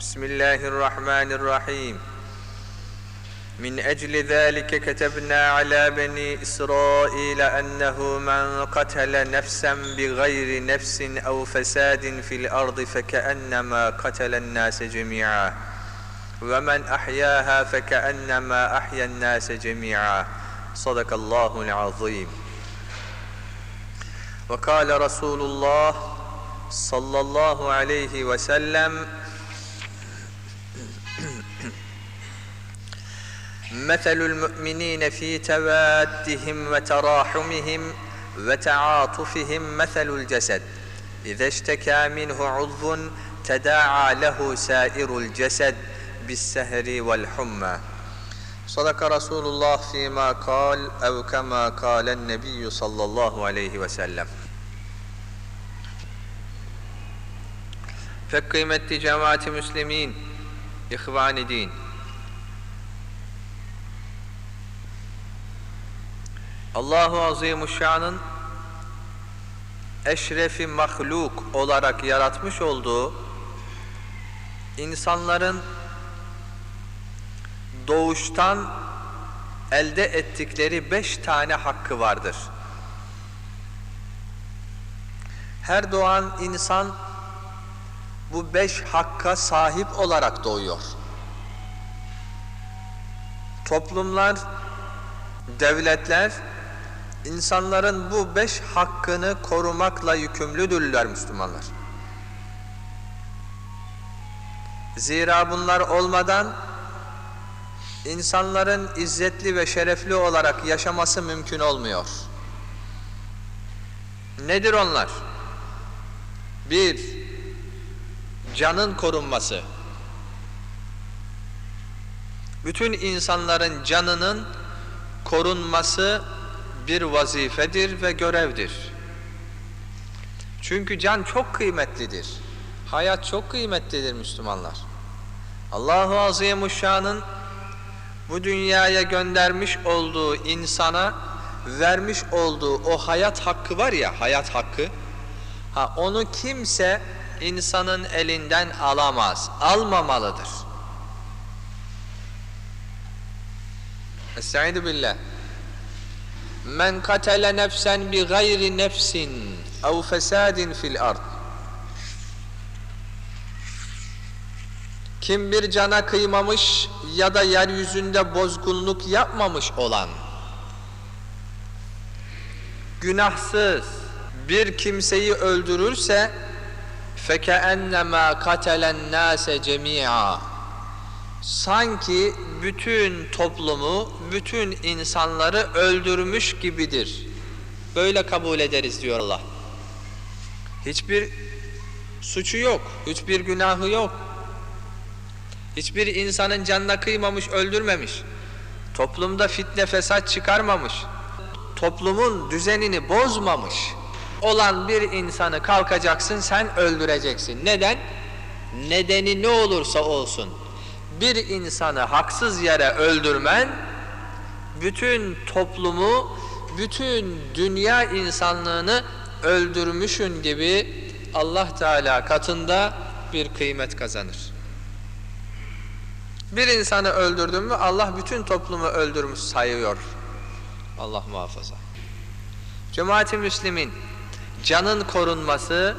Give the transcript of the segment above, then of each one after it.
بسم الله الرحمن الرحيم. من أجل ذلك كتبنا على بني إسرائيل أنه من قتل نفسا بغير نفس أو فساد في الأرض فكأنما قتل الناس جميعا. ومن أحياها فكأنما أحيا الناس جميعا. صدق الله العظيم. وقال رسول الله صلى الله عليه وسلم مثل المؤمنين في توادهم وتراحمهم وتعاطفهم مثل الجسد. إذا اشتكى منه عضو تداعى له سائر الجسد بالسهر والحمى. صدق رسول الله فيما قال أو كما قال النبي صلى الله عليه وسلم. Pek kıymetli cemaati müslimin, ihvan Allahu Azimuşşan'ın eşrefi mahluk olarak yaratmış olduğu insanların doğuştan elde ettikleri beş tane hakkı vardır. Her doğan insan bu beş hakka sahip olarak doğuyor. Toplumlar, devletler, insanların bu beş hakkını korumakla yükümlüdürler Müslümanlar. Zira bunlar olmadan insanların izzetli ve şerefli olarak yaşaması mümkün olmuyor. Nedir onlar? Bir, canın korunması. Bütün insanların canının korunması bir vazifedir ve görevdir. Çünkü can çok kıymetlidir. Hayat çok kıymetlidir Müslümanlar. Allahu Azimuşşan'ın bu dünyaya göndermiş olduğu insana vermiş olduğu o hayat hakkı var ya, hayat hakkı. Ha onu kimse insanın elinden alamaz, almamalıdır. Estaizu billah. Men katele nefsen bi gayri nefsin ev fesadin fil ard. Kim bir cana kıymamış ya da yeryüzünde bozgunluk yapmamış olan günahsız bir kimseyi öldürürse فَكَأَنَّمَا قَتَلَ النَّاسَ جَمِيعًا Sanki bütün toplumu, bütün insanları öldürmüş gibidir. Böyle kabul ederiz diyor Allah. Hiçbir suçu yok, hiçbir günahı yok. Hiçbir insanın canına kıymamış, öldürmemiş. Toplumda fitne fesat çıkarmamış. Toplumun düzenini bozmamış olan bir insanı kalkacaksın sen öldüreceksin. Neden? Nedeni ne olursa olsun bir insanı haksız yere öldürmen bütün toplumu, bütün dünya insanlığını öldürmüşün gibi Allah Teala katında bir kıymet kazanır. Bir insanı öldürdün mü Allah bütün toplumu öldürmüş sayıyor. Allah muhafaza. Cemaati Müslimin canın korunması,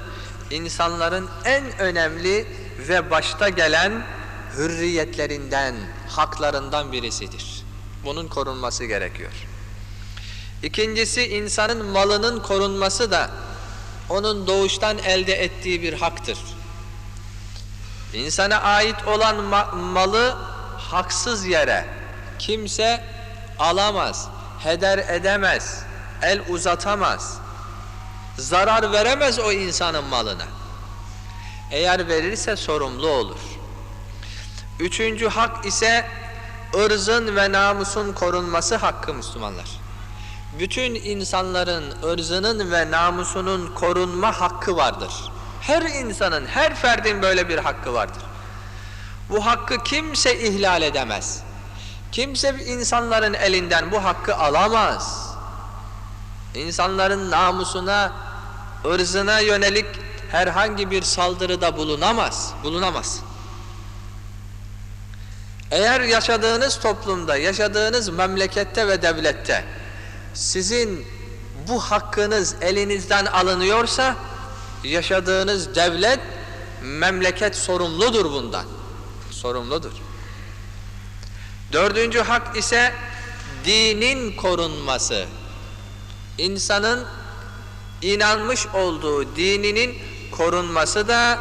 insanların en önemli ve başta gelen hürriyetlerinden, haklarından birisidir. Bunun korunması gerekiyor. İkincisi insanın malının korunması da onun doğuştan elde ettiği bir haktır. İnsana ait olan ma malı haksız yere kimse alamaz, heder edemez, el uzatamaz, zarar veremez o insanın malına. Eğer verirse sorumlu olur. Üçüncü hak ise ırzın ve namusun korunması hakkı Müslümanlar. Bütün insanların ırzının ve namusunun korunma hakkı vardır. Her insanın, her ferdin böyle bir hakkı vardır. Bu hakkı kimse ihlal edemez. Kimse insanların elinden bu hakkı alamaz. İnsanların namusuna, ırzına yönelik herhangi bir saldırıda bulunamaz, bulunamaz. Eğer yaşadığınız toplumda, yaşadığınız memlekette ve devlette sizin bu hakkınız elinizden alınıyorsa yaşadığınız devlet, memleket sorumludur bundan. Sorumludur. Dördüncü hak ise dinin korunması. İnsanın inanmış olduğu dininin korunması da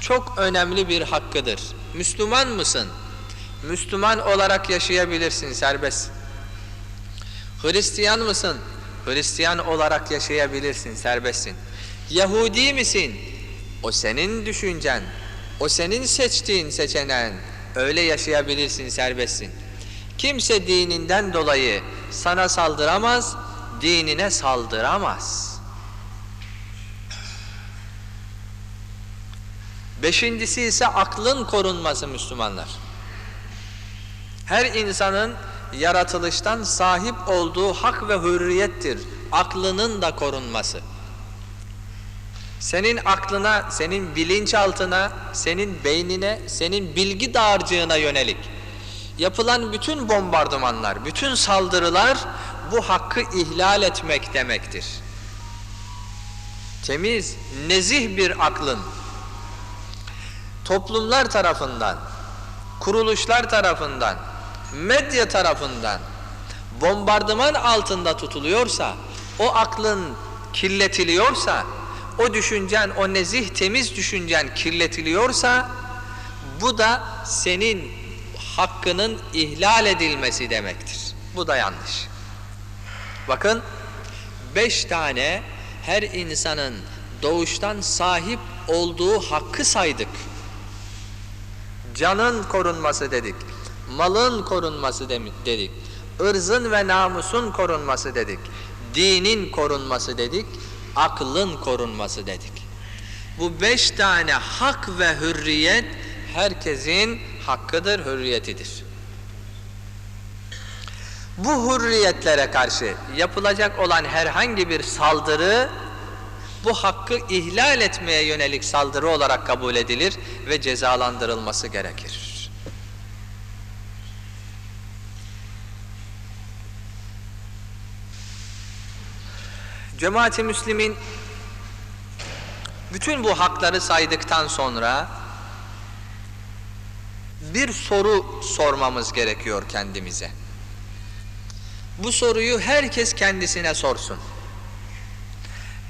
çok önemli bir hakkıdır. Müslüman mısın? Müslüman olarak yaşayabilirsin serbest. Hristiyan mısın? Hristiyan olarak yaşayabilirsin, serbestsin. Yahudi misin? O senin düşüncen, o senin seçtiğin seçeneğin. Öyle yaşayabilirsin, serbestsin. Kimse dininden dolayı sana saldıramaz, dinine saldıramaz. Beşincisi ise aklın korunması Müslümanlar. Her insanın yaratılıştan sahip olduğu hak ve hürriyettir. Aklının da korunması. Senin aklına, senin bilinçaltına, senin beynine, senin bilgi dağarcığına yönelik yapılan bütün bombardımanlar, bütün saldırılar bu hakkı ihlal etmek demektir. Temiz, nezih bir aklın toplumlar tarafından, kuruluşlar tarafından, medya tarafından bombardıman altında tutuluyorsa, o aklın kirletiliyorsa, o düşüncen, o nezih temiz düşüncen kirletiliyorsa, bu da senin hakkının ihlal edilmesi demektir. Bu da yanlış. Bakın, beş tane her insanın doğuştan sahip olduğu hakkı saydık. Canın korunması dedik malın korunması dedik, ırzın ve namusun korunması dedik, dinin korunması dedik, aklın korunması dedik. Bu beş tane hak ve hürriyet herkesin hakkıdır, hürriyetidir. Bu hürriyetlere karşı yapılacak olan herhangi bir saldırı bu hakkı ihlal etmeye yönelik saldırı olarak kabul edilir ve cezalandırılması gerekir. Cemaati Müslim'in bütün bu hakları saydıktan sonra bir soru sormamız gerekiyor kendimize. Bu soruyu herkes kendisine sorsun.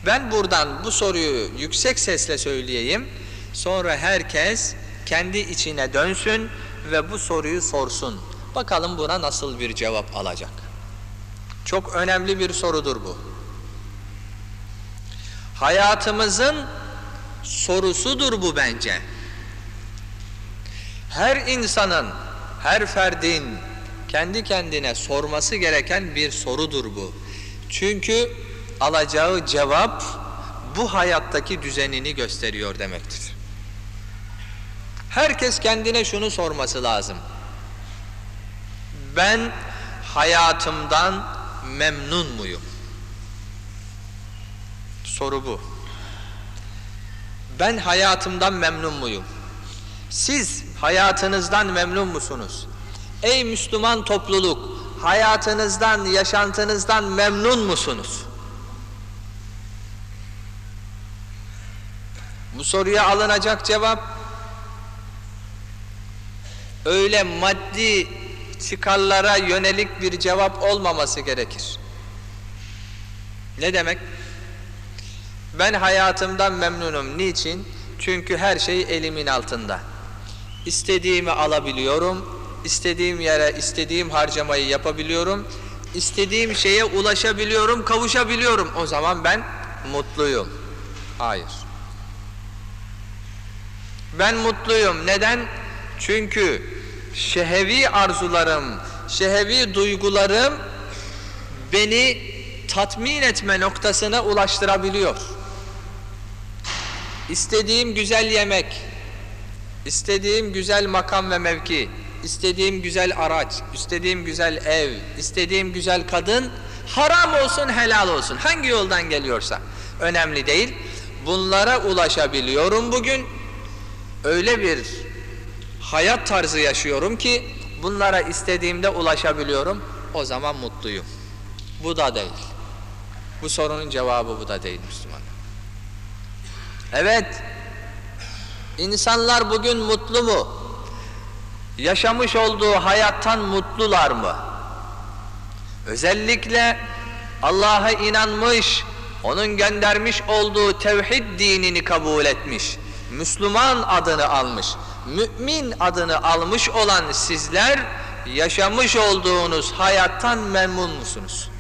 Ben buradan bu soruyu yüksek sesle söyleyeyim. Sonra herkes kendi içine dönsün ve bu soruyu sorsun. Bakalım buna nasıl bir cevap alacak. Çok önemli bir sorudur bu hayatımızın sorusudur bu bence. Her insanın, her ferdin kendi kendine sorması gereken bir sorudur bu. Çünkü alacağı cevap bu hayattaki düzenini gösteriyor demektir. Herkes kendine şunu sorması lazım. Ben hayatımdan memnun muyum? Soru bu. Ben hayatımdan memnun muyum? Siz hayatınızdan memnun musunuz? Ey Müslüman topluluk, hayatınızdan, yaşantınızdan memnun musunuz? Bu soruya alınacak cevap öyle maddi çıkarlara yönelik bir cevap olmaması gerekir. Ne demek? Ben hayatımdan memnunum. Niçin? Çünkü her şey elimin altında. İstediğimi alabiliyorum. istediğim yere istediğim harcamayı yapabiliyorum. istediğim şeye ulaşabiliyorum, kavuşabiliyorum. O zaman ben mutluyum. Hayır. Ben mutluyum. Neden? Çünkü şehevi arzularım, şehevi duygularım beni tatmin etme noktasına ulaştırabiliyor. İstediğim güzel yemek, istediğim güzel makam ve mevki, istediğim güzel araç, istediğim güzel ev, istediğim güzel kadın haram olsun helal olsun hangi yoldan geliyorsa önemli değil. Bunlara ulaşabiliyorum bugün. Öyle bir hayat tarzı yaşıyorum ki bunlara istediğimde ulaşabiliyorum. O zaman mutluyum. Bu da değil. Bu sorunun cevabı bu da değil Müslüman. Evet. İnsanlar bugün mutlu mu? Yaşamış olduğu hayattan mutlular mı? Özellikle Allah'a inanmış, onun göndermiş olduğu tevhid dinini kabul etmiş, Müslüman adını almış, mümin adını almış olan sizler yaşamış olduğunuz hayattan memnun musunuz?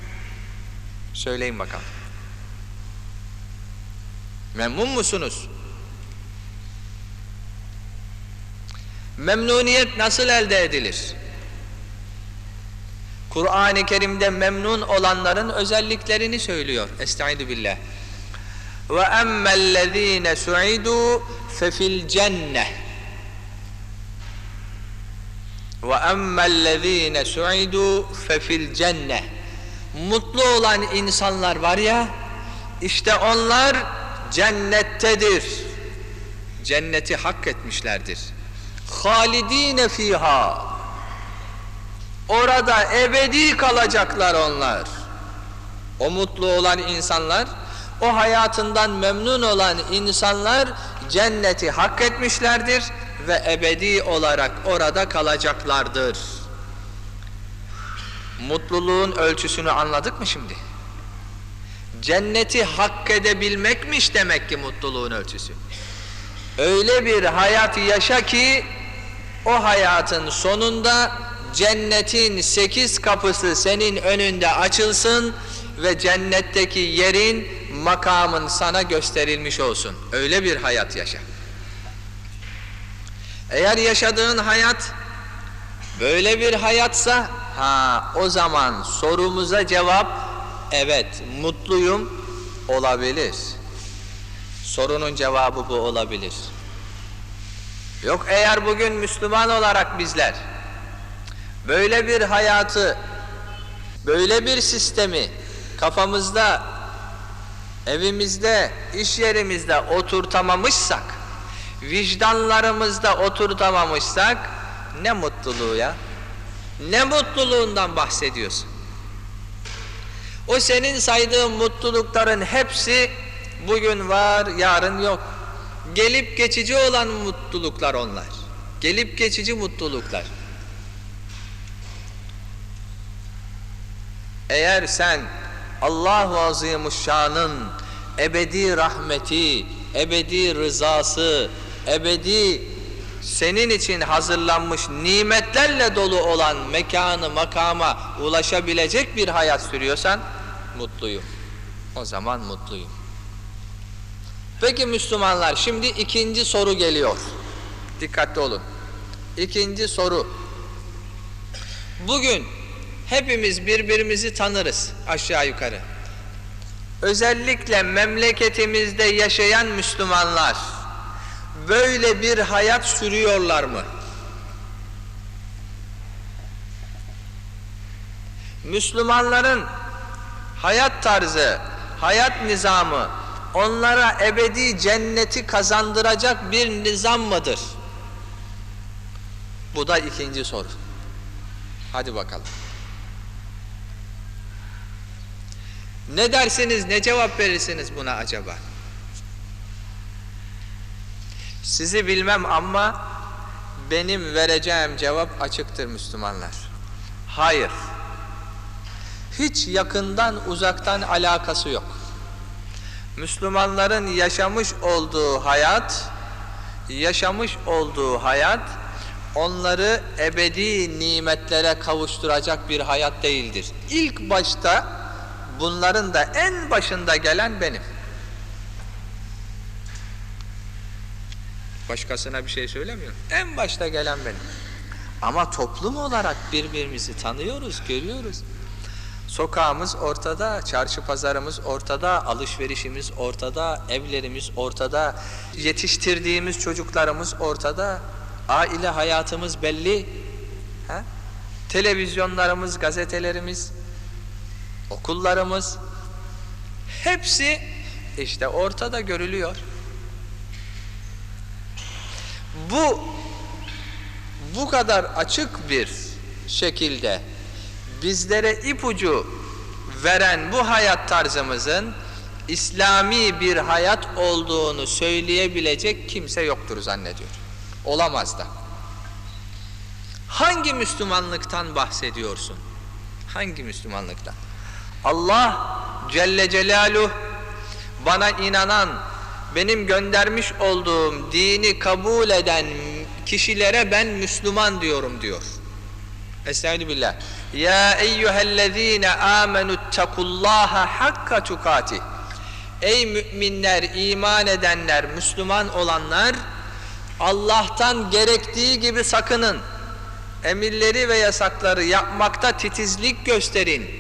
Söyleyin bakalım. Memnun musunuz? Memnuniyet nasıl elde edilir? Kur'an-ı Kerim'de memnun olanların özelliklerini söylüyor. Estaizu billah. Ve emmellezine su'idu fefil cenneh. Ve emmellezine su'idu fefil cenneh. Mutlu olan insanlar var ya, işte onlar cennettedir. Cenneti hak etmişlerdir. Halidine fiha. Orada ebedi kalacaklar onlar. O mutlu olan insanlar, o hayatından memnun olan insanlar cenneti hak etmişlerdir ve ebedi olarak orada kalacaklardır. Mutluluğun ölçüsünü anladık mı şimdi? Cenneti hak edebilmekmiş demek ki mutluluğun ölçüsü. Öyle bir hayat yaşa ki o hayatın sonunda cennetin sekiz kapısı senin önünde açılsın ve cennetteki yerin, makamın sana gösterilmiş olsun. Öyle bir hayat yaşa. Eğer yaşadığın hayat böyle bir hayatsa ha o zaman sorumuza cevap evet mutluyum olabilir. Sorunun cevabı bu olabilir. Yok eğer bugün Müslüman olarak bizler böyle bir hayatı, böyle bir sistemi kafamızda, evimizde, iş yerimizde oturtamamışsak, vicdanlarımızda oturtamamışsak ne mutluluğu ya? Ne mutluluğundan bahsediyorsun? O senin saydığın mutlulukların hepsi bugün var, yarın yok. Gelip geçici olan mutluluklar onlar. Gelip geçici mutluluklar. Eğer sen Allah-u Azimuşşan'ın ebedi rahmeti, ebedi rızası, ebedi senin için hazırlanmış nimetlerle dolu olan mekanı, makama ulaşabilecek bir hayat sürüyorsan mutluyum. O zaman mutluyum. Peki Müslümanlar şimdi ikinci soru geliyor. Dikkatli olun. İkinci soru. Bugün hepimiz birbirimizi tanırız aşağı yukarı. Özellikle memleketimizde yaşayan Müslümanlar böyle bir hayat sürüyorlar mı? Müslümanların hayat tarzı, hayat nizamı onlara ebedi cenneti kazandıracak bir nizam mıdır? Bu da ikinci soru. Hadi bakalım. Ne dersiniz, ne cevap verirsiniz buna acaba? Sizi bilmem ama benim vereceğim cevap açıktır Müslümanlar. Hayır. Hiç yakından uzaktan alakası yok. Müslümanların yaşamış olduğu hayat, yaşamış olduğu hayat onları ebedi nimetlere kavuşturacak bir hayat değildir. İlk başta bunların da en başında gelen benim. Başkasına bir şey söylemiyorum. En başta gelen benim. Ama toplum olarak birbirimizi tanıyoruz, görüyoruz. Sokağımız ortada, çarşı pazarımız ortada, alışverişimiz ortada, evlerimiz ortada, yetiştirdiğimiz çocuklarımız ortada, aile hayatımız belli. Ha? Televizyonlarımız, gazetelerimiz, okullarımız hepsi işte ortada görülüyor. Bu bu kadar açık bir şekilde bizlere ipucu veren bu hayat tarzımızın İslami bir hayat olduğunu söyleyebilecek kimse yoktur zannediyor. Olamaz da. Hangi Müslümanlıktan bahsediyorsun? Hangi Müslümanlıktan? Allah Celle Celaluhu bana inanan, benim göndermiş olduğum dini kabul eden kişilere ben Müslüman diyorum diyor. Estaizu billah. Ya eyyühellezine amenüttekullaha hakka tukatih. Ey müminler, iman edenler, Müslüman olanlar Allah'tan gerektiği gibi sakının. Emirleri ve yasakları yapmakta titizlik gösterin.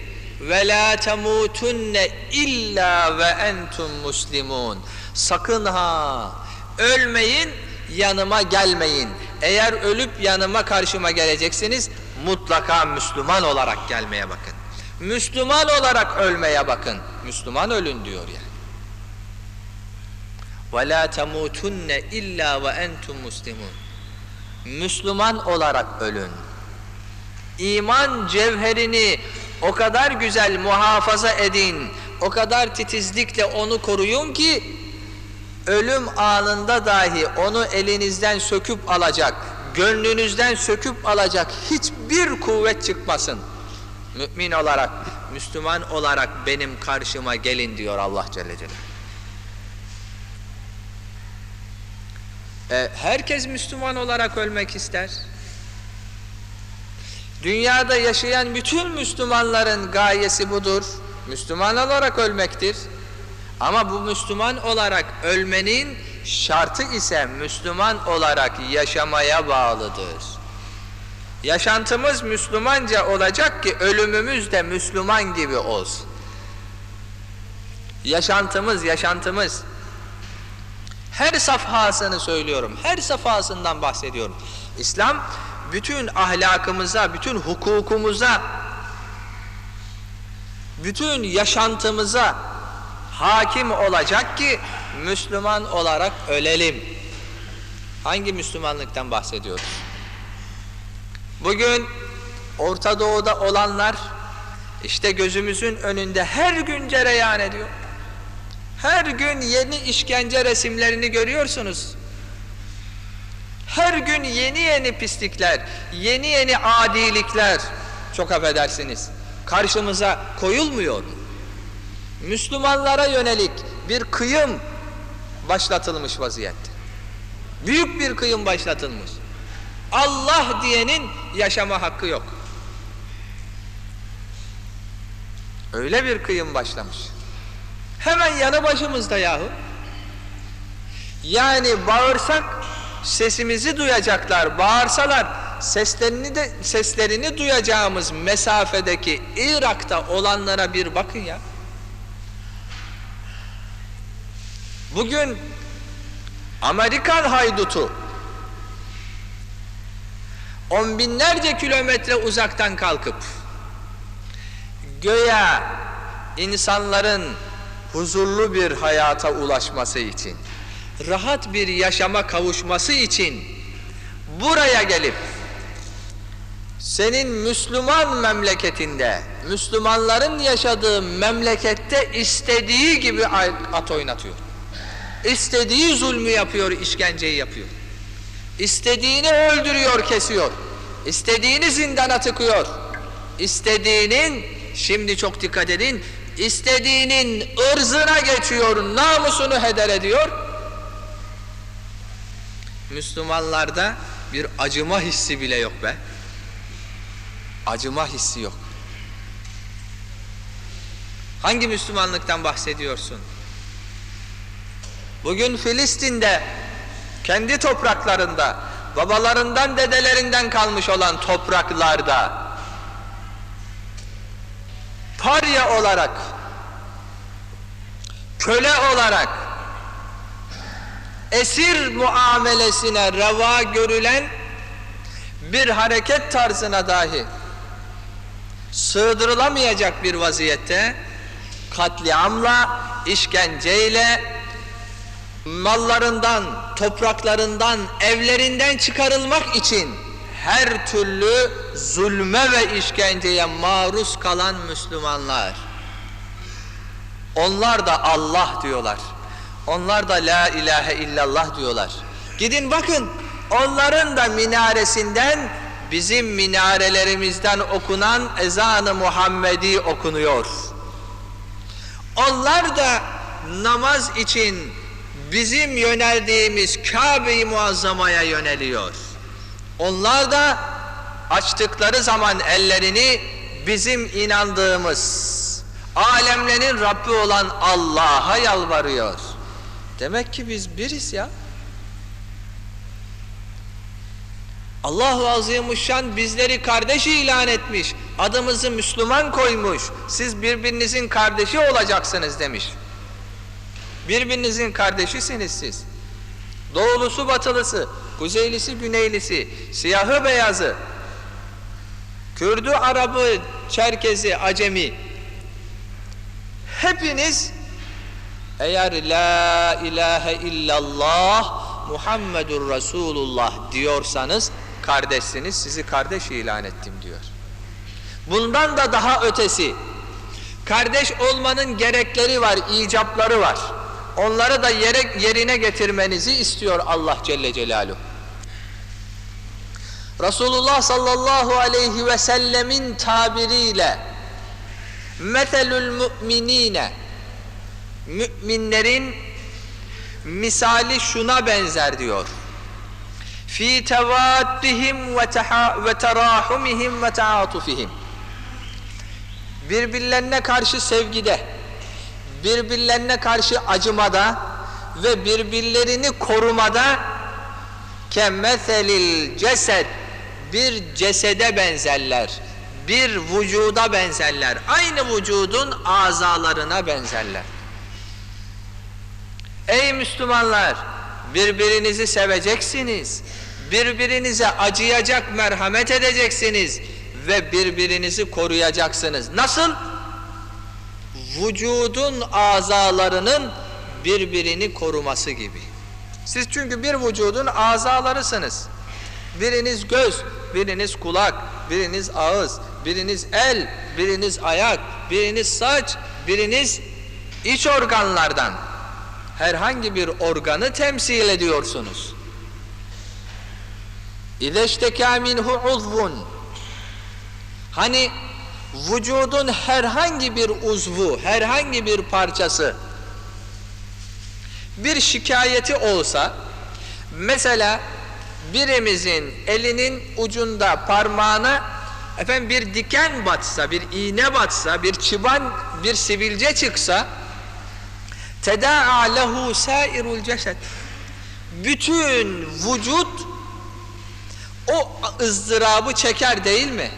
Ve la temutunne illa ve entum muslimun. Sakın ha ölmeyin yanıma gelmeyin. Eğer ölüp yanıma karşıma geleceksiniz mutlaka Müslüman olarak gelmeye bakın. Müslüman olarak ölmeye bakın. Müslüman ölün diyor yani. Temutunne illa ve entum muslimun. Müslüman olarak ölün. İman cevherini o kadar güzel muhafaza edin, o kadar titizlikle onu koruyun ki ölüm anında dahi onu elinizden söküp alacak, gönlünüzden söküp alacak hiçbir kuvvet çıkmasın. Mümin olarak, Müslüman olarak benim karşıma gelin diyor Allah Celle Celaluhu. E, herkes Müslüman olarak ölmek ister. Dünyada yaşayan bütün Müslümanların gayesi budur. Müslüman olarak ölmektir. Ama bu Müslüman olarak ölmenin şartı ise Müslüman olarak yaşamaya bağlıdır. Yaşantımız Müslümanca olacak ki ölümümüz de Müslüman gibi olsun. Yaşantımız, yaşantımız. Her safhasını söylüyorum, her safhasından bahsediyorum. İslam bütün ahlakımıza, bütün hukukumuza, bütün yaşantımıza hakim olacak ki Müslüman olarak ölelim. Hangi Müslümanlıktan bahsediyoruz? Bugün Orta Doğu'da olanlar işte gözümüzün önünde her gün cereyan ediyor. Her gün yeni işkence resimlerini görüyorsunuz. Her gün yeni yeni pislikler, yeni yeni adilikler, çok affedersiniz, karşımıza koyulmuyor mu? Müslümanlara yönelik bir kıyım başlatılmış vaziyette. Büyük bir kıyım başlatılmış. Allah diyenin yaşama hakkı yok. Öyle bir kıyım başlamış. Hemen yanı başımızda yahu. Yani bağırsak sesimizi duyacaklar. Bağırsalar seslerini de seslerini duyacağımız mesafedeki Irak'ta olanlara bir bakın ya. Bugün Amerikan haydutu on binlerce kilometre uzaktan kalkıp göya insanların huzurlu bir hayata ulaşması için rahat bir yaşama kavuşması için buraya gelip senin Müslüman memleketinde Müslümanların yaşadığı memlekette istediği gibi at oynatıyor. İstediği zulmü yapıyor, işkenceyi yapıyor. İstediğini öldürüyor, kesiyor. İstediğini zindana tıkıyor. İstediğinin, şimdi çok dikkat edin, istediğinin ırzına geçiyor, namusunu heder ediyor. Müslümanlarda bir acıma hissi bile yok be. Acıma hissi yok. Hangi Müslümanlıktan bahsediyorsun? Bugün Filistin'de kendi topraklarında babalarından dedelerinden kalmış olan topraklarda parya olarak köle olarak esir muamelesine reva görülen bir hareket tarzına dahi sığdırılamayacak bir vaziyette katliamla, işkenceyle mallarından, topraklarından, evlerinden çıkarılmak için her türlü zulme ve işkenceye maruz kalan Müslümanlar. Onlar da Allah diyorlar. Onlar da la ilahe illallah diyorlar. Gidin bakın onların da minaresinden bizim minarelerimizden okunan ezanı Muhammedi okunuyor. Onlar da namaz için bizim yöneldiğimiz Kabe-i Muazzama'ya yöneliyor. Onlar da açtıkları zaman ellerini bizim inandığımız alemlerin Rabbi olan Allah'a yalvarıyor. Demek ki biz biriz ya. Allahu Azimuşşan bizleri kardeş ilan etmiş. Adımızı Müslüman koymuş. Siz birbirinizin kardeşi olacaksınız demiş. Birbirinizin kardeşisiniz siz. Doğulusu batılısı, kuzeylisi güneylisi, siyahı beyazı, Kürdü, Arabı, Çerkezi, Acemi. Hepiniz eğer la ilahe illallah Muhammedur Resulullah diyorsanız kardeşsiniz sizi kardeş ilan ettim diyor. Bundan da daha ötesi kardeş olmanın gerekleri var, icapları var. Onları da yere, yerine getirmenizi istiyor Allah Celle Celaluhu. Resulullah sallallahu aleyhi ve sellemin tabiriyle metelül müminine müminlerin misali şuna benzer diyor. Fi tevaddihim ve ve terahumihim ve taatufihim. Birbirlerine karşı sevgide, birbirlerine karşı acımada ve birbirlerini korumada kemeselil cesed bir cesede benzerler. Bir vücuda benzerler. Aynı vücudun azalarına benzerler. Ey Müslümanlar! Birbirinizi seveceksiniz. Birbirinize acıyacak, merhamet edeceksiniz. Ve birbirinizi koruyacaksınız. Nasıl? Vücudun azalarının birbirini koruması gibi. Siz çünkü bir vücudun azalarısınız. Biriniz göz, biriniz kulak, biriniz ağız, biriniz el, biriniz ayak, biriniz saç, biriniz iç organlardan herhangi bir organı temsil ediyorsunuz. İzeştekâ minhu uzvun Hani vücudun herhangi bir uzvu, herhangi bir parçası bir şikayeti olsa mesela birimizin elinin ucunda parmağına efendim bir diken batsa, bir iğne batsa, bir çıban, bir sivilce çıksa tedaa lehu sairul cesed bütün vücut o ızdırabı çeker değil mi?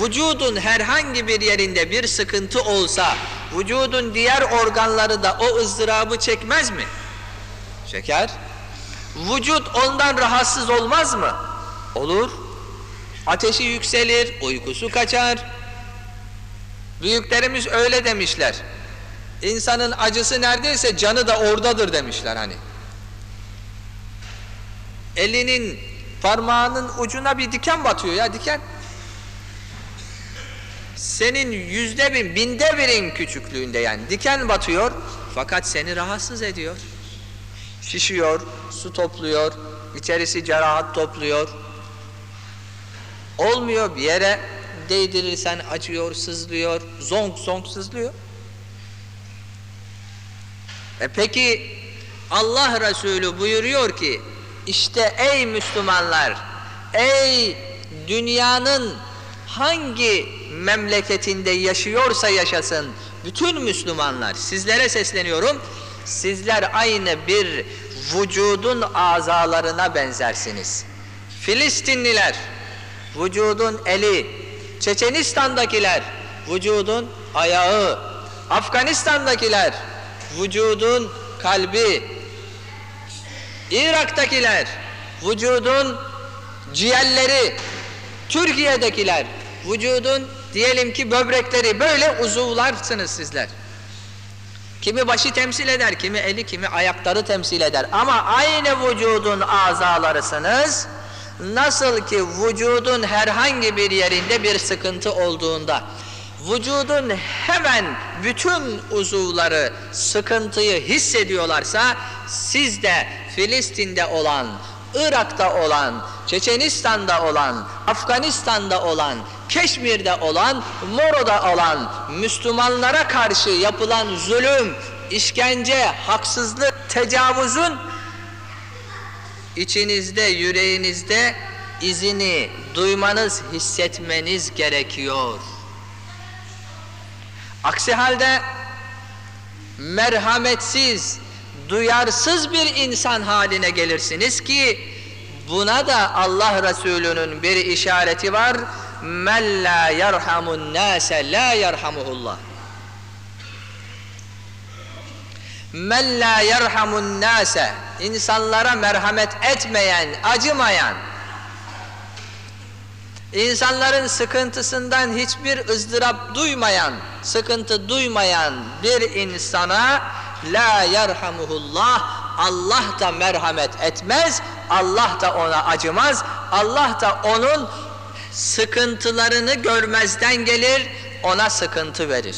Vücudun herhangi bir yerinde bir sıkıntı olsa vücudun diğer organları da o ızdırabı çekmez mi? Çeker. Vücut ondan rahatsız olmaz mı? Olur. Ateşi yükselir, uykusu kaçar. Büyüklerimiz öyle demişler. İnsanın acısı neredeyse canı da oradadır demişler hani. Elinin parmağının ucuna bir diken batıyor ya diken. Senin yüzde bin, binde birin küçüklüğünde yani diken batıyor fakat seni rahatsız ediyor. şişiyor, su topluyor, içerisi cerahat topluyor. Olmuyor bir yere değdirirsen acıyor, sızlıyor, zonk zonk sızlıyor. E peki Allah Resulü buyuruyor ki işte ey Müslümanlar, ey dünyanın hangi memleketinde yaşıyorsa yaşasın bütün Müslümanlar sizlere sesleniyorum. Sizler aynı bir vücudun azalarına benzersiniz. Filistinliler vücudun eli, Çeçenistan'dakiler vücudun ayağı, Afganistan'dakiler vücudun kalbi, Irak'takiler vücudun ciğerleri, Türkiye'dekiler vücudun diyelim ki böbrekleri böyle uzuvlarsınız sizler. Kimi başı temsil eder, kimi eli, kimi ayakları temsil eder. Ama aynı vücudun azalarısınız. Nasıl ki vücudun herhangi bir yerinde bir sıkıntı olduğunda, vücudun hemen bütün uzuvları sıkıntıyı hissediyorlarsa, siz de Filistin'de olan, Irak'ta olan, Çeçenistan'da olan, Afganistan'da olan, Keşmir'de olan, Moro'da olan Müslümanlara karşı yapılan zulüm, işkence, haksızlık, tecavüzün içinizde, yüreğinizde izini duymanız, hissetmeniz gerekiyor. Aksi halde merhametsiz, duyarsız bir insan haline gelirsiniz ki buna da Allah Resulü'nün bir işareti var. Men la yerhamun nase la yerhamuhullah. Men la yerhamun nase insanlara merhamet etmeyen, acımayan insanların sıkıntısından hiçbir ızdırap duymayan, sıkıntı duymayan bir insana la yerhamuhullah Allah da merhamet etmez, Allah da ona acımaz, Allah da onun sıkıntılarını görmezden gelir, ona sıkıntı verir.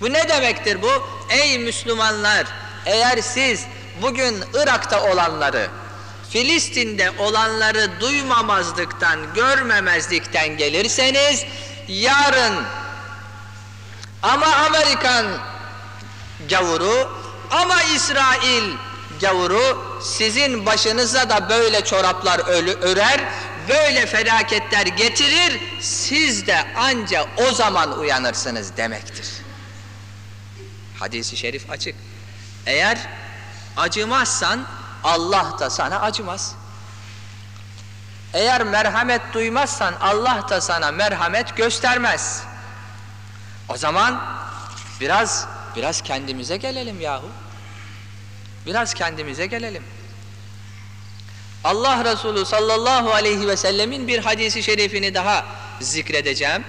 Bu ne demektir bu? Ey Müslümanlar, eğer siz bugün Irak'ta olanları, Filistin'de olanları duymamazlıktan, görmemezlikten gelirseniz, yarın ama Amerikan gavuru, ama İsrail gavuru sizin başınıza da böyle çoraplar örer, böyle felaketler getirir, siz de anca o zaman uyanırsınız demektir. Hadisi şerif açık. Eğer acımazsan Allah da sana acımaz. Eğer merhamet duymazsan Allah da sana merhamet göstermez. O zaman biraz biraz kendimize gelelim yahu. Biraz kendimize gelelim. Allah Resulü sallallahu aleyhi ve sellemin bir hadisi şerifini daha zikredeceğim.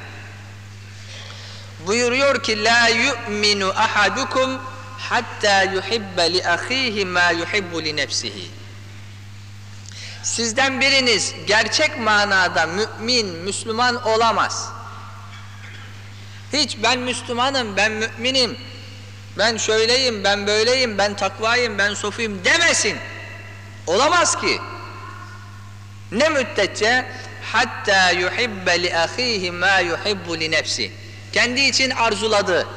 Buyuruyor ki la yu'minu ahadukum hatta yuhibbe li ahihi ma yuhibbu li nefsihi. Sizden biriniz gerçek manada mümin, Müslüman olamaz. Hiç ben Müslümanım, ben müminim, ben şöyleyim, ben böyleyim, ben takvayım, ben sofiyim demesin. Olamaz ki. Ne müddetçe hatta yuhibbe li ahihi ma yuhibbu li nefsi. Kendi için arzuladığı,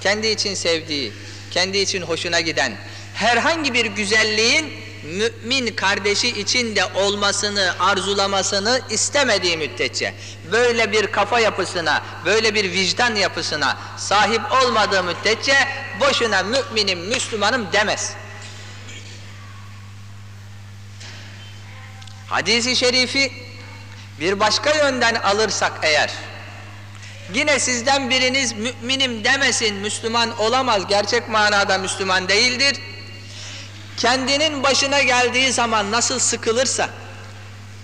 kendi için sevdiği, kendi için hoşuna giden herhangi bir güzelliğin mümin kardeşi için de olmasını, arzulamasını istemediği müddetçe, böyle bir kafa yapısına, böyle bir vicdan yapısına sahip olmadığı müddetçe boşuna müminim, Müslümanım demez. Hadisi şerifi bir başka yönden alırsak eğer, yine sizden biriniz müminim demesin, Müslüman olamaz, gerçek manada Müslüman değildir. Kendinin başına geldiği zaman nasıl sıkılırsa,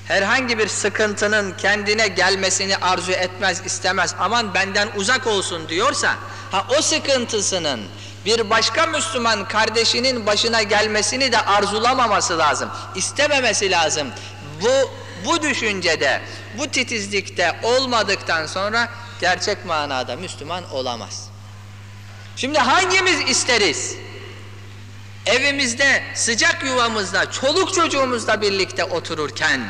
herhangi bir sıkıntının kendine gelmesini arzu etmez, istemez, aman benden uzak olsun diyorsa, ha o sıkıntısının bir başka Müslüman kardeşinin başına gelmesini de arzulamaması lazım, istememesi lazım. Bu, bu düşüncede, bu titizlikte olmadıktan sonra gerçek manada Müslüman olamaz. Şimdi hangimiz isteriz? Evimizde, sıcak yuvamızda, çoluk çocuğumuzla birlikte otururken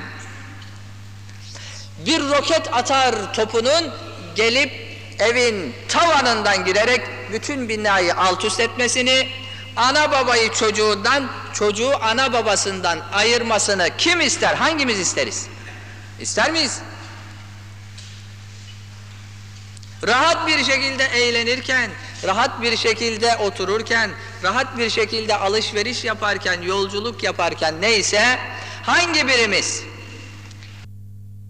bir roket atar topunun gelip evin tavanından girerek bütün binayı alt üst etmesini, ana babayı çocuğundan, çocuğu ana babasından ayırmasını kim ister? Hangimiz isteriz? İster miyiz? Rahat bir şekilde eğlenirken, rahat bir şekilde otururken, rahat bir şekilde alışveriş yaparken, yolculuk yaparken neyse hangi birimiz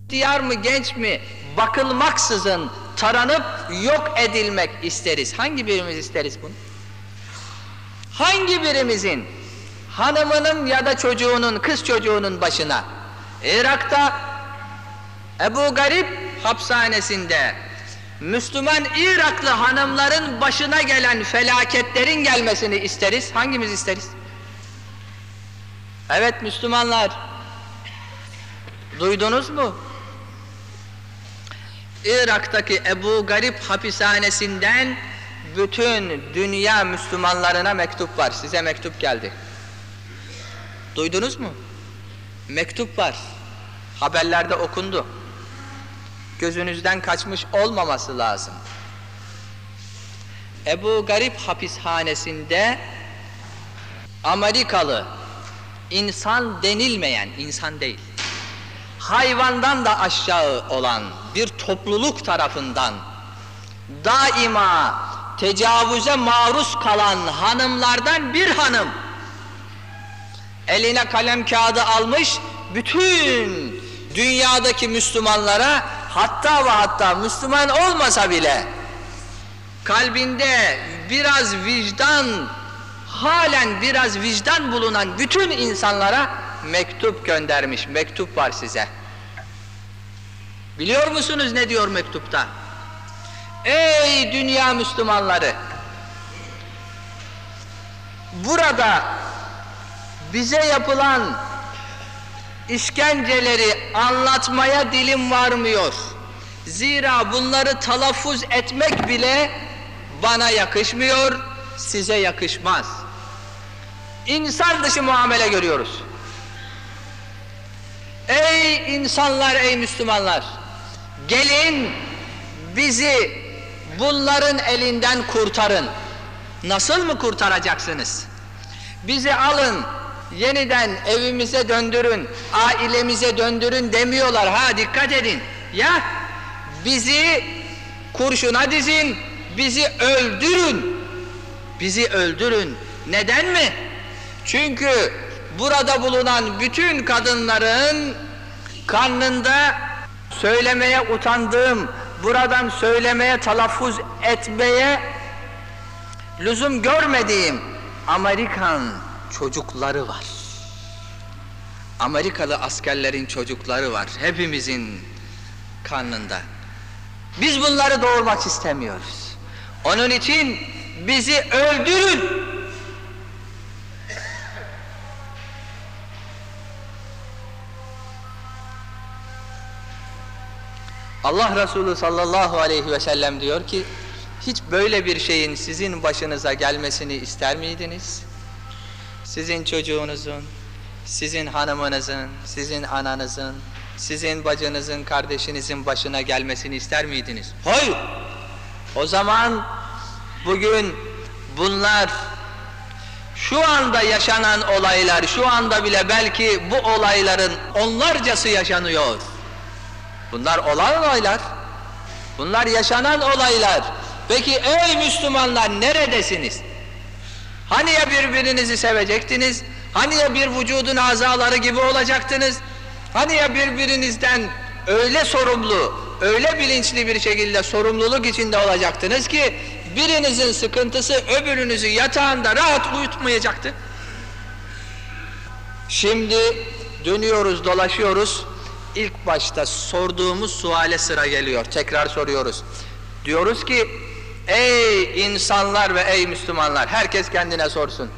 diyar mı genç mi bakılmaksızın taranıp yok edilmek isteriz. Hangi birimiz isteriz bunu? Hangi birimizin hanımının ya da çocuğunun, kız çocuğunun başına Irak'ta Ebu Garip hapishanesinde Müslüman Iraklı hanımların başına gelen felaketlerin gelmesini isteriz. Hangimiz isteriz? Evet Müslümanlar. Duydunuz mu? Irak'taki Ebu Garip hapishanesinden bütün dünya Müslümanlarına mektup var. Size mektup geldi. Duydunuz mu? Mektup var. Haberlerde okundu. Gözünüzden kaçmış olmaması lazım. Ebu Garip hapishanesinde Amerikalı insan denilmeyen insan değil hayvandan da aşağı olan bir topluluk tarafından daima tecavüze maruz kalan hanımlardan bir hanım eline kalem kağıdı almış bütün dünyadaki Müslümanlara hatta ve hatta Müslüman olmasa bile kalbinde biraz vicdan halen biraz vicdan bulunan bütün insanlara mektup göndermiş. Mektup var size. Biliyor musunuz ne diyor mektupta? Ey dünya Müslümanları! Burada bize yapılan işkenceleri anlatmaya dilim varmıyor. Zira bunları telaffuz etmek bile bana yakışmıyor, size yakışmaz. İnsan dışı muamele görüyoruz. Ey insanlar, ey Müslümanlar! Gelin bizi bunların elinden kurtarın. Nasıl mı kurtaracaksınız? Bizi alın, yeniden evimize döndürün, ailemize döndürün demiyorlar. Ha dikkat edin. Ya bizi kurşuna dizin, bizi öldürün. Bizi öldürün. Neden mi? Çünkü burada bulunan bütün kadınların karnında söylemeye utandığım, buradan söylemeye telaffuz etmeye lüzum görmediğim Amerikan çocukları var. Amerikalı askerlerin çocukları var. Hepimizin karnında. Biz bunları doğurmak istemiyoruz. Onun için bizi öldürün. Allah Resulü sallallahu aleyhi ve sellem diyor ki hiç böyle bir şeyin sizin başınıza gelmesini ister miydiniz? Sizin çocuğunuzun, sizin hanımınızın, sizin ananızın, sizin bacınızın, kardeşinizin başına gelmesini ister miydiniz? Hayır. O zaman bugün bunlar şu anda yaşanan olaylar, şu anda bile belki bu olayların onlarcası yaşanıyor. Bunlar olan olaylar. Bunlar yaşanan olaylar. Peki ey Müslümanlar neredesiniz? Hani ya birbirinizi sevecektiniz? Hani ya bir vücudun azaları gibi olacaktınız? Hani ya birbirinizden öyle sorumlu, öyle bilinçli bir şekilde sorumluluk içinde olacaktınız ki birinizin sıkıntısı öbürünüzü yatağında rahat uyutmayacaktı. Şimdi dönüyoruz, dolaşıyoruz. İlk başta sorduğumuz suale sıra geliyor. Tekrar soruyoruz. Diyoruz ki ey insanlar ve ey Müslümanlar herkes kendine sorsun.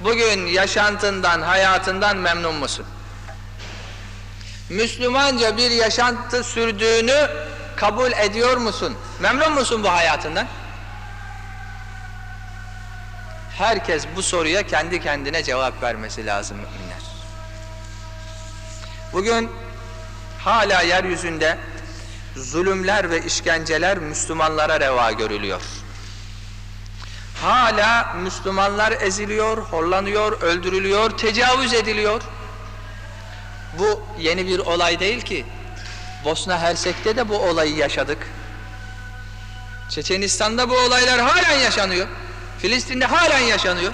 Bugün yaşantından, hayatından memnun musun? Müslümanca bir yaşantı sürdüğünü kabul ediyor musun? Memnun musun bu hayatından? Herkes bu soruya kendi kendine cevap vermesi lazım müminler. Bugün hala yeryüzünde zulümler ve işkenceler Müslümanlara reva görülüyor. Hala Müslümanlar eziliyor, horlanıyor, öldürülüyor, tecavüz ediliyor. Bu yeni bir olay değil ki. Bosna Hersek'te de bu olayı yaşadık. Çeçenistan'da bu olaylar halen yaşanıyor. Filistin'de halen yaşanıyor.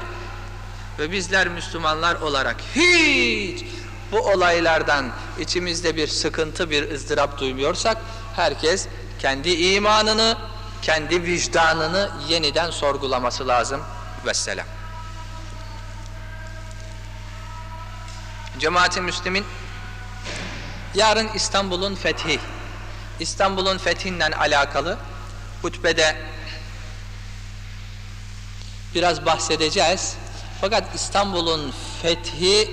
Ve bizler Müslümanlar olarak hiç bu olaylardan içimizde bir sıkıntı, bir ızdırap duymuyorsak herkes kendi imanını, kendi vicdanını yeniden sorgulaması lazım. Vesselam. Cemaati Müslümin yarın İstanbul'un fethi. İstanbul'un fethinden alakalı hutbede biraz bahsedeceğiz. Fakat İstanbul'un fethi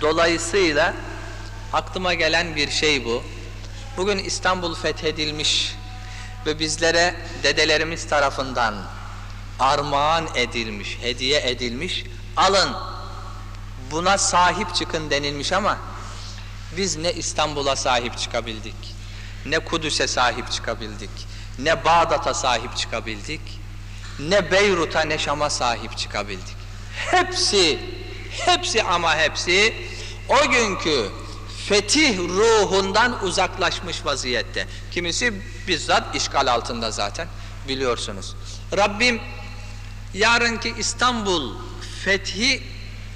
dolayısıyla aklıma gelen bir şey bu. Bugün İstanbul fethedilmiş ve bizlere dedelerimiz tarafından armağan edilmiş, hediye edilmiş. Alın buna sahip çıkın denilmiş ama biz ne İstanbul'a sahip çıkabildik, ne Kudüs'e sahip çıkabildik, ne Bağdat'a sahip çıkabildik, ne Beyrut'a ne Şam'a sahip çıkabildik. Hepsi, hepsi ama hepsi o günkü fetih ruhundan uzaklaşmış vaziyette. Kimisi bizzat işgal altında zaten biliyorsunuz. Rabbim yarınki İstanbul fethi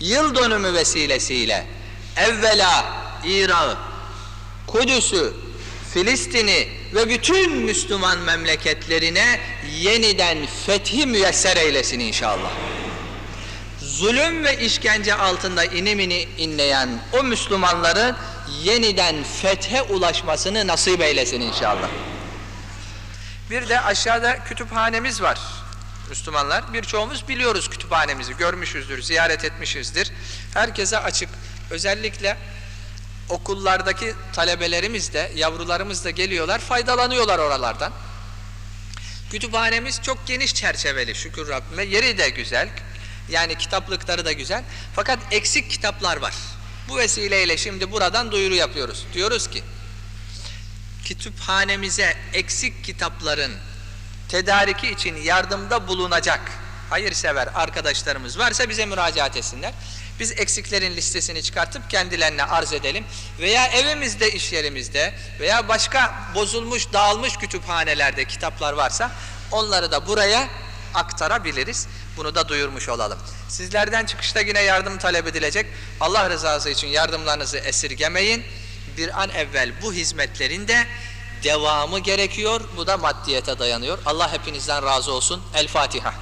yıl dönümü vesilesiyle evvela İrak'ı, Kudüs'ü, Filistin'i ve bütün Müslüman memleketlerine yeniden fethi müyesser eylesin inşallah. Zulüm ve işkence altında inimini inleyen o Müslümanların yeniden fethe ulaşmasını nasip eylesin inşallah. Bir de aşağıda kütüphanemiz var. Müslümanlar birçoğumuz biliyoruz kütüphanemizi, görmüşüzdür, ziyaret etmişizdir. Herkese açık. Özellikle okullardaki talebelerimiz de, yavrularımız da geliyorlar, faydalanıyorlar oralardan. Kütüphanemiz çok geniş çerçeveli şükür Rabbime. Yeri de güzel. Yani kitaplıkları da güzel. Fakat eksik kitaplar var. Bu vesileyle şimdi buradan duyuru yapıyoruz. Diyoruz ki kütüphanemize eksik kitapların tedariki için yardımda bulunacak hayırsever arkadaşlarımız varsa bize müracaat etsinler. Biz eksiklerin listesini çıkartıp kendilerine arz edelim. Veya evimizde, iş yerimizde veya başka bozulmuş, dağılmış kütüphanelerde kitaplar varsa onları da buraya aktarabiliriz. Bunu da duyurmuş olalım. Sizlerden çıkışta yine yardım talep edilecek. Allah rızası için yardımlarınızı esirgemeyin. Bir an evvel bu hizmetlerin de devamı gerekiyor. Bu da maddiyete dayanıyor. Allah hepinizden razı olsun. El Fatiha.